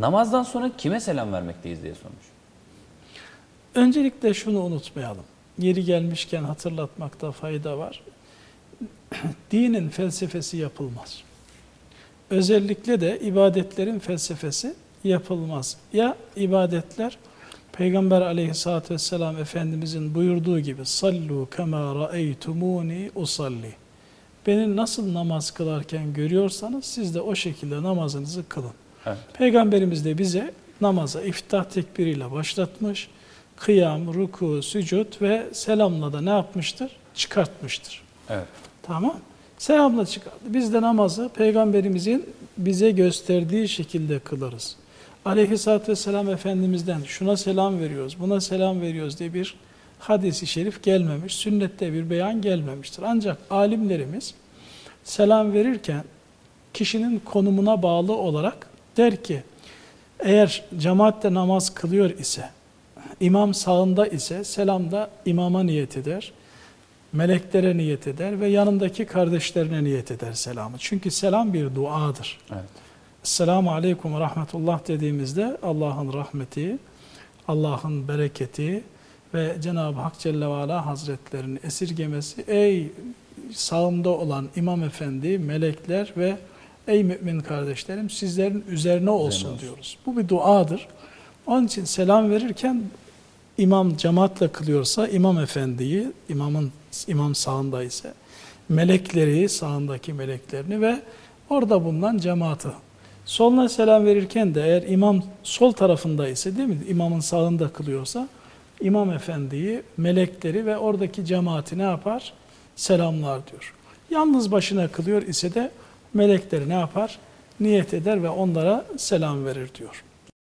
namazdan sonra kime selam vermekteyiz diye sormuş. Öncelikle şunu unutmayalım. Yeri gelmişken hatırlatmakta fayda var. Dinin felsefesi yapılmaz. Özellikle de ibadetlerin felsefesi yapılmaz. Ya ibadetler Peygamber aleyhissalatü vesselam Efendimizin buyurduğu gibi sallu kema ra'eytumuni usalli. Beni nasıl namaz kılarken görüyorsanız siz de o şekilde namazınızı kılın. Evet. Peygamberimiz de bize namaza iftah tekbiriyle başlatmış. Kıyam, ruku, sücud ve selamla da ne yapmıştır? Çıkartmıştır. Evet. Tamam. Selamla çıkardı. Biz de namazı Peygamberimizin bize gösterdiği şekilde kılarız. Aleyhisselatü Vesselam Efendimiz'den şuna selam veriyoruz, buna selam veriyoruz diye bir hadisi şerif gelmemiş. Sünnette bir beyan gelmemiştir. Ancak alimlerimiz selam verirken kişinin konumuna bağlı olarak der ki eğer cemaatle namaz kılıyor ise imam sağında ise selam da imama niyet eder meleklere niyet eder ve yanındaki kardeşlerine niyet eder selamı. Çünkü selam bir duadır. Evet. Esselamu Aleyküm ve Rahmetullah dediğimizde Allah'ın rahmeti, Allah'ın bereketi ve Cenab-ı Hak Celle ve Ala Hazretlerinin esirgemesi ey sağımda olan İmam Efendi, melekler ve ey mümin kardeşlerim sizlerin üzerine olsun olsun. diyoruz. Bu bir duadır. Onun için selam verirken imam cemaatle kılıyorsa imam efendiyi, imamın imam sağında ise melekleri, sağındaki meleklerini ve orada bulunan cemaati. Soluna selam verirken de eğer imam sol tarafında ise değil mi? İmamın sağında kılıyorsa imam efendiyi, melekleri ve oradaki cemaati ne yapar? Selamlar diyor. Yalnız başına kılıyor ise de melekleri ne yapar? Niyet eder ve onlara selam verir diyor.